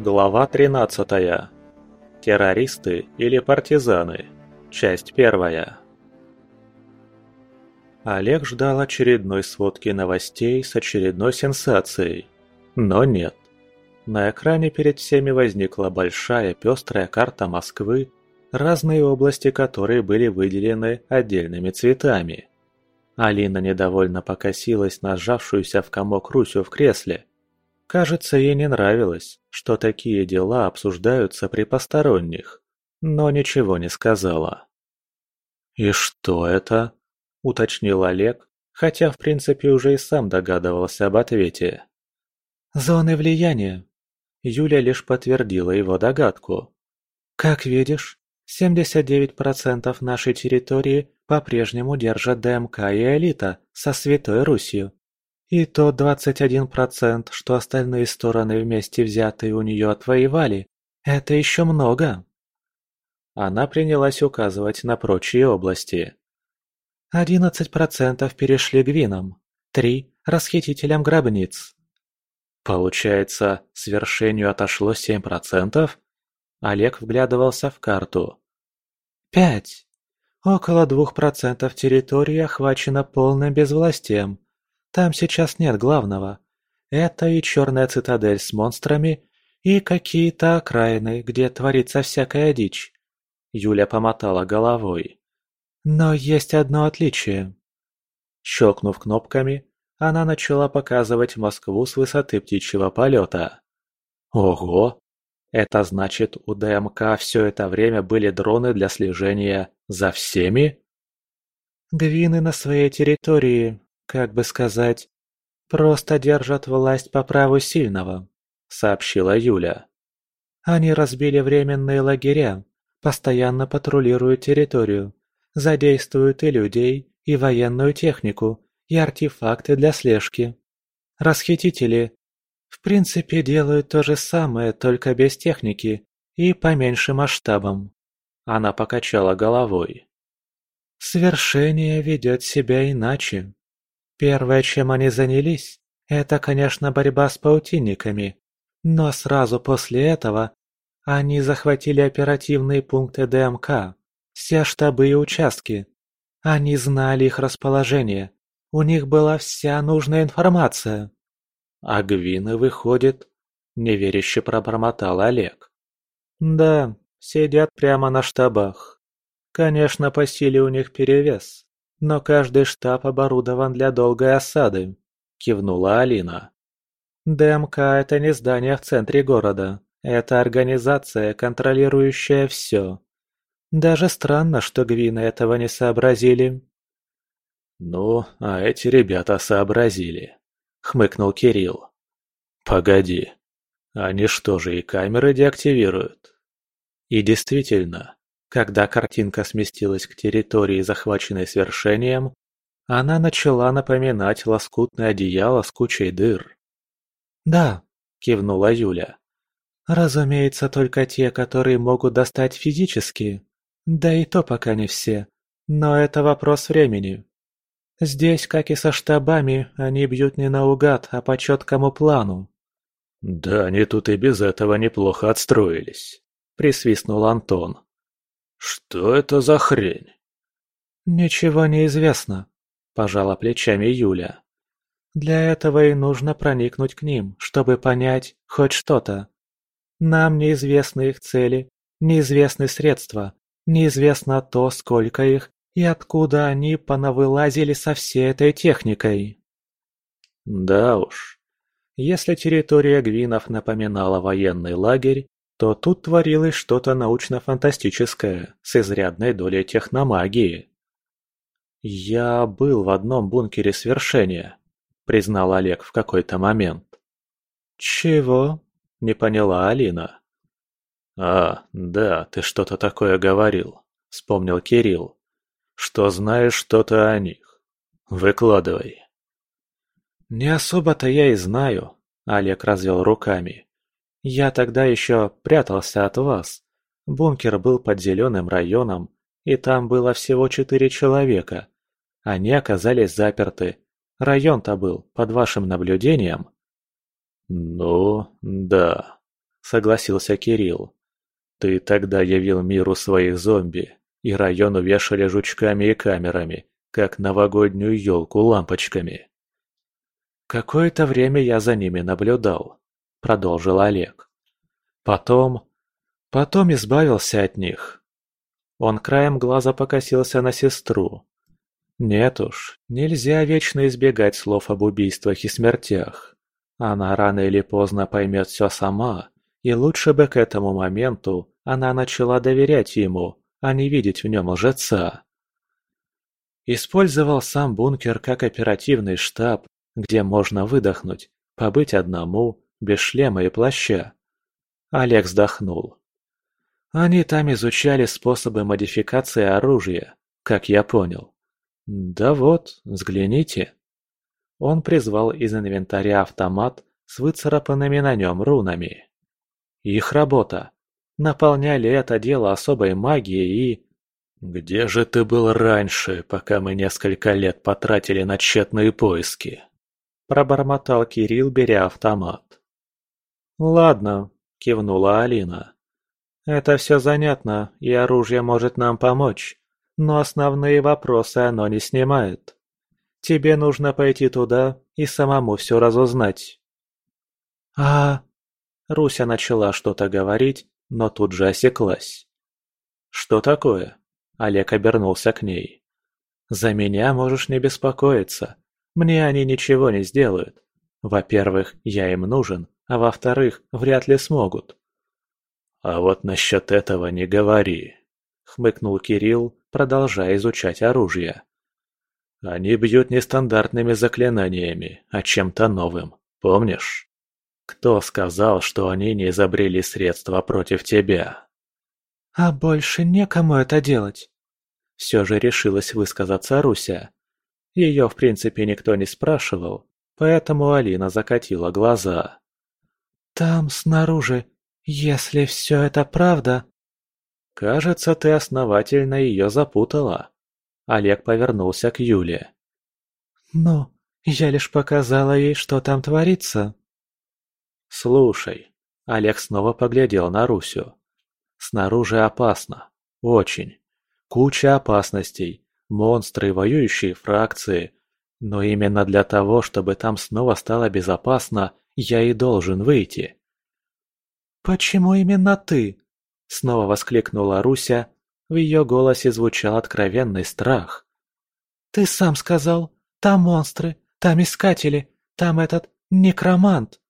Глава 13. Террористы или партизаны. Часть первая. Олег ждал очередной сводки новостей с очередной сенсацией. Но нет. На экране перед всеми возникла большая пестрая карта Москвы, разные области которой были выделены отдельными цветами. Алина недовольно покосилась на сжавшуюся в комок Русю в кресле. Кажется, ей не нравилось, что такие дела обсуждаются при посторонних, но ничего не сказала. «И что это?» – уточнил Олег, хотя в принципе уже и сам догадывался об ответе. «Зоны влияния». Юля лишь подтвердила его догадку. «Как видишь, 79% нашей территории по-прежнему держат ДМК и элита со Святой Русью. И тот 21%, что остальные стороны вместе взятые у нее отвоевали, это еще много. Она принялась указывать на прочие области. 11% перешли к винам, 3% – расхитителям гробниц. Получается, свершению отошло 7%? Олег вглядывался в карту. «Пять. Около двух процентов территории охвачено полным безвластием. Там сейчас нет главного. Это и черная цитадель с монстрами, и какие-то окраины, где творится всякая дичь». Юля помотала головой. «Но есть одно отличие». Щелкнув кнопками, она начала показывать Москву с высоты птичьего полета. Ого! Это значит, у ДМК все это время были дроны для слежения за всеми? Гвины на своей территории, как бы сказать, просто держат власть по праву сильного, сообщила Юля. Они разбили временные лагеря, постоянно патрулируют территорию, задействуют и людей, и военную технику, и артефакты для слежки. Расхитители в принципе, делают то же самое, только без техники и поменьше масштабом. Она покачала головой. Свершение ведет себя иначе. Первое, чем они занялись, это, конечно, борьба с паутинниками. Но сразу после этого они захватили оперативные пункты ДМК, все штабы и участки. Они знали их расположение. У них была вся нужная информация. «А Гвины, выходит?» – неверяще пробормотал Олег. «Да, сидят прямо на штабах. Конечно, по силе у них перевес, но каждый штаб оборудован для долгой осады», – кивнула Алина. «ДМК – это не здание в центре города, это организация, контролирующая все. Даже странно, что Гвины этого не сообразили». «Ну, а эти ребята сообразили», — хмыкнул Кирилл. «Погоди, они что же и камеры деактивируют?» И действительно, когда картинка сместилась к территории, захваченной свершением, она начала напоминать лоскутное одеяло с кучей дыр. «Да», — кивнула Юля. «Разумеется, только те, которые могут достать физически. Да и то пока не все. Но это вопрос времени. Здесь, как и со штабами, они бьют не наугад, а по четкому плану. «Да они тут и без этого неплохо отстроились», — присвистнул Антон. «Что это за хрень?» «Ничего не известно», — пожала плечами Юля. «Для этого и нужно проникнуть к ним, чтобы понять хоть что-то. Нам неизвестны их цели, неизвестны средства, неизвестно то, сколько их и откуда они понавылазили со всей этой техникой? Да уж. Если территория Гвинов напоминала военный лагерь, то тут творилось что-то научно-фантастическое с изрядной долей техномагии. «Я был в одном бункере свершения», — признал Олег в какой-то момент. «Чего?» — не поняла Алина. «А, да, ты что-то такое говорил», — вспомнил Кирилл что знаешь что-то о них. Выкладывай. Не особо-то я и знаю, Олег развел руками. Я тогда еще прятался от вас. Бункер был под зеленым районом, и там было всего четыре человека. Они оказались заперты. Район-то был под вашим наблюдением? Ну, да. — согласился Кирилл. «Ты тогда явил миру своих зомби, и район увешали жучками и камерами, как новогоднюю елку лампочками». «Какое-то время я за ними наблюдал», — продолжил Олег. «Потом... потом избавился от них». Он краем глаза покосился на сестру. «Нет уж, нельзя вечно избегать слов об убийствах и смертях. Она рано или поздно поймет все сама, и лучше бы к этому моменту она начала доверять ему, а не видеть в нем лжеца. Использовал сам бункер как оперативный штаб, где можно выдохнуть, побыть одному, без шлема и плаща. Олег вздохнул. Они там изучали способы модификации оружия, как я понял. Да вот, взгляните. Он призвал из инвентаря автомат с выцарапанными на нем рунами. Их работа. Наполняли это дело особой магией и... «Где же ты был раньше, пока мы несколько лет потратили на тщетные поиски?» Пробормотал Кирилл, беря автомат. «Ладно», — кивнула Алина. «Это все занятно, и оружие может нам помочь, но основные вопросы оно не снимает». Тебе нужно пойти туда и самому все разузнать». «А...» Руся начала что-то говорить, но тут же осеклась. «Что такое?» Олег обернулся к ней. «За меня можешь не беспокоиться. Мне они ничего не сделают. Во-первых, я им нужен, а во-вторых, вряд ли смогут». «А вот насчет этого не говори», — хмыкнул Кирилл, продолжая изучать оружие. Они бьют не стандартными заклинаниями, а чем-то новым, помнишь? Кто сказал, что они не изобрели средства против тебя? А больше некому это делать. Все же решилась высказаться Руся. Ее, в принципе, никто не спрашивал, поэтому Алина закатила глаза. «Там, снаружи, если все это правда...» «Кажется, ты основательно ее запутала», Олег повернулся к Юле. «Ну, я лишь показала ей, что там творится». «Слушай», — Олег снова поглядел на Русю. «Снаружи опасно. Очень. Куча опасностей. Монстры, воюющие фракции. Но именно для того, чтобы там снова стало безопасно, я и должен выйти». «Почему именно ты?» — снова воскликнула Руся, в ее голосе звучал откровенный страх. «Ты сам сказал, там монстры, там искатели, там этот некромант».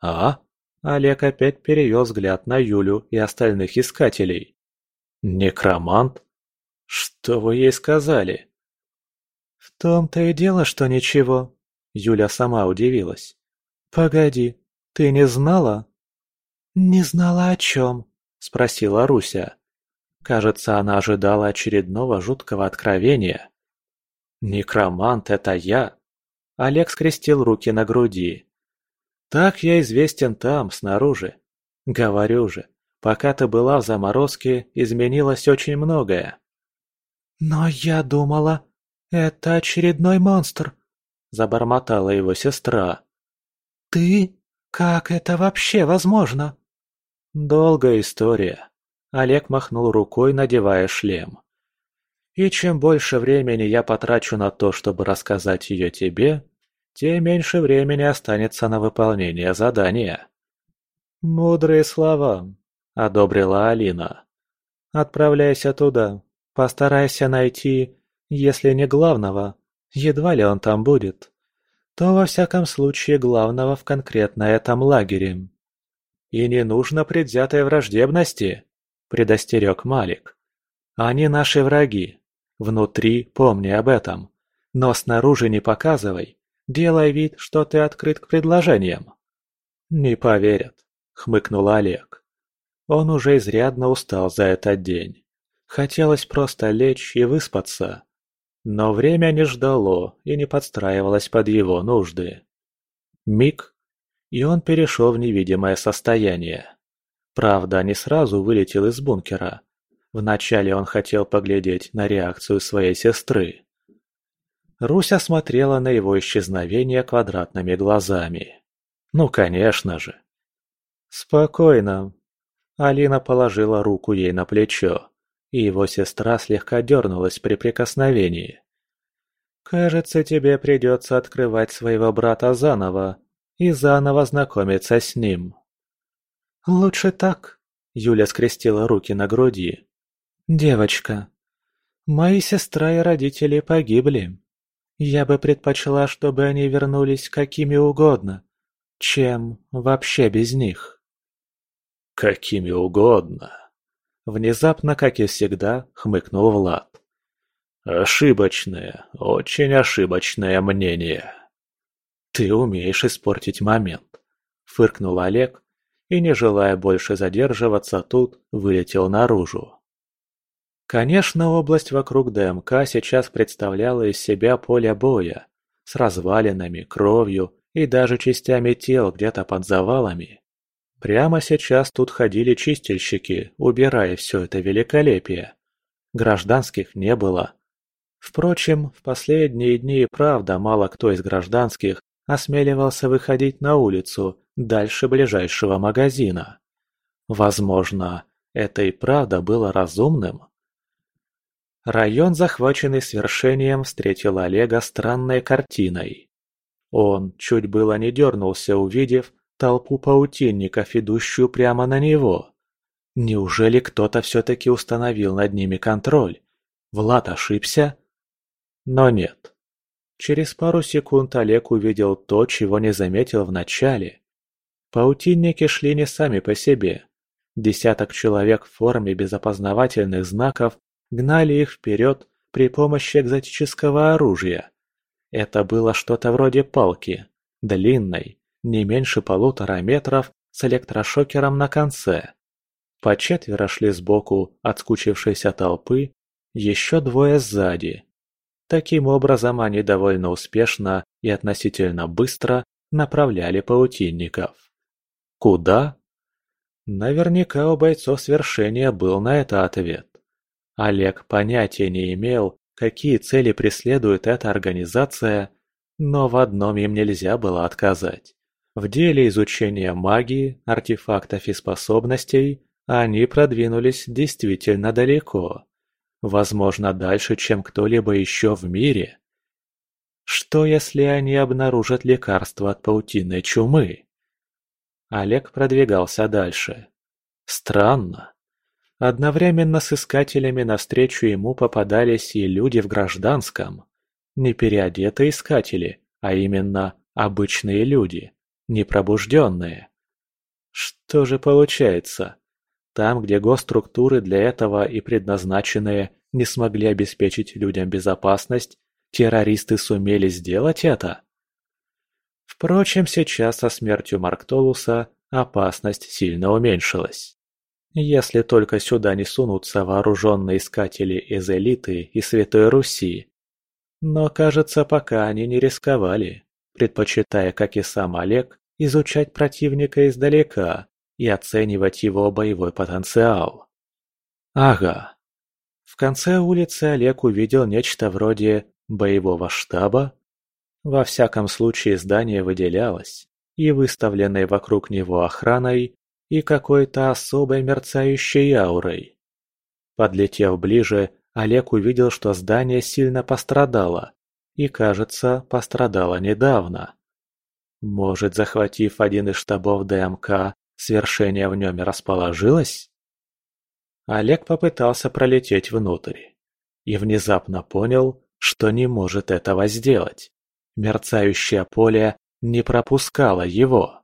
«А?» Олег опять перевел взгляд на Юлю и остальных искателей. «Некромант? Что вы ей сказали?» «В том-то и дело, что ничего», — Юля сама удивилась. «Погоди, ты не знала?» «Не знала о чем?» — спросила Руся. Кажется, она ожидала очередного жуткого откровения. «Некромант — это я!» Олег скрестил руки на груди. «Так я известен там, снаружи. Говорю же, пока ты была в заморозке, изменилось очень многое». «Но я думала, это очередной монстр», — забормотала его сестра. «Ты? Как это вообще возможно?» «Долгая история», Олег махнул рукой, надевая шлем. «И чем больше времени я потрачу на то, чтобы рассказать ее тебе, тем меньше времени останется на выполнение задания». «Мудрые слова», — одобрила Алина. «Отправляйся туда. Постарайся найти, если не главного, едва ли он там будет, то во всяком случае главного в конкретно этом лагере. И не нужно предвзятой враждебности предостерег Малик. «Они наши враги. Внутри помни об этом. Но снаружи не показывай. Делай вид, что ты открыт к предложениям». «Не поверят», — хмыкнул Олег. Он уже изрядно устал за этот день. Хотелось просто лечь и выспаться. Но время не ждало и не подстраивалось под его нужды. Миг, и он перешел в невидимое состояние. Правда, не сразу вылетел из бункера. Вначале он хотел поглядеть на реакцию своей сестры. Руся смотрела на его исчезновение квадратными глазами. Ну, конечно же. «Спокойно». Алина положила руку ей на плечо, и его сестра слегка дернулась при прикосновении. «Кажется, тебе придется открывать своего брата заново и заново знакомиться с ним». «Лучше так», — Юля скрестила руки на груди. «Девочка, мои сестра и родители погибли. Я бы предпочла, чтобы они вернулись какими угодно, чем вообще без них». «Какими угодно», — внезапно, как и всегда, хмыкнул Влад. «Ошибочное, очень ошибочное мнение». «Ты умеешь испортить момент», — фыркнул Олег и, не желая больше задерживаться тут, вылетел наружу. Конечно, область вокруг ДМК сейчас представляла из себя поле боя, с развалинами, кровью и даже частями тел где-то под завалами. Прямо сейчас тут ходили чистильщики, убирая все это великолепие. Гражданских не было. Впрочем, в последние дни и правда мало кто из гражданских осмеливался выходить на улицу дальше ближайшего магазина. Возможно, это и правда было разумным. Район, захваченный свершением, встретил Олега странной картиной. Он чуть было не дернулся, увидев толпу паутинников, идущую прямо на него. Неужели кто-то все-таки установил над ними контроль? Влад ошибся? Но нет. Через пару секунд Олег увидел то, чего не заметил вначале. Паутинники шли не сами по себе. Десяток человек в форме без опознавательных знаков гнали их вперед при помощи экзотического оружия. Это было что-то вроде палки, длинной, не меньше полутора метров, с электрошокером на конце. По четверо шли сбоку от скучившейся толпы, еще двое сзади. Таким образом, они довольно успешно и относительно быстро направляли паутинников. Куда? Наверняка у бойцов свершения был на это ответ. Олег понятия не имел, какие цели преследует эта организация, но в одном им нельзя было отказать. В деле изучения магии, артефактов и способностей они продвинулись действительно далеко. Возможно, дальше, чем кто-либо еще в мире. Что, если они обнаружат лекарство от паутинной чумы? Олег продвигался дальше. Странно. Одновременно с искателями навстречу ему попадались и люди в гражданском. Не переодетые искатели, а именно обычные люди, непробужденные. Что же получается? Там, где госструктуры для этого и предназначенные не смогли обеспечить людям безопасность, террористы сумели сделать это? Впрочем, сейчас со смертью Марктолуса опасность сильно уменьшилась. Если только сюда не сунутся вооруженные искатели из элиты и Святой Руси. Но, кажется, пока они не рисковали, предпочитая, как и сам Олег, изучать противника издалека, и оценивать его боевой потенциал. Ага. В конце улицы Олег увидел нечто вроде боевого штаба. Во всяком случае здание выделялось, и выставленной вокруг него охраной, и какой-то особой мерцающей аурой. Подлетев ближе, Олег увидел, что здание сильно пострадало, и, кажется, пострадало недавно. Может, захватив один из штабов ДМК, свершение в нем расположилось? Олег попытался пролететь внутрь и внезапно понял, что не может этого сделать. Мерцающее поле не пропускало его.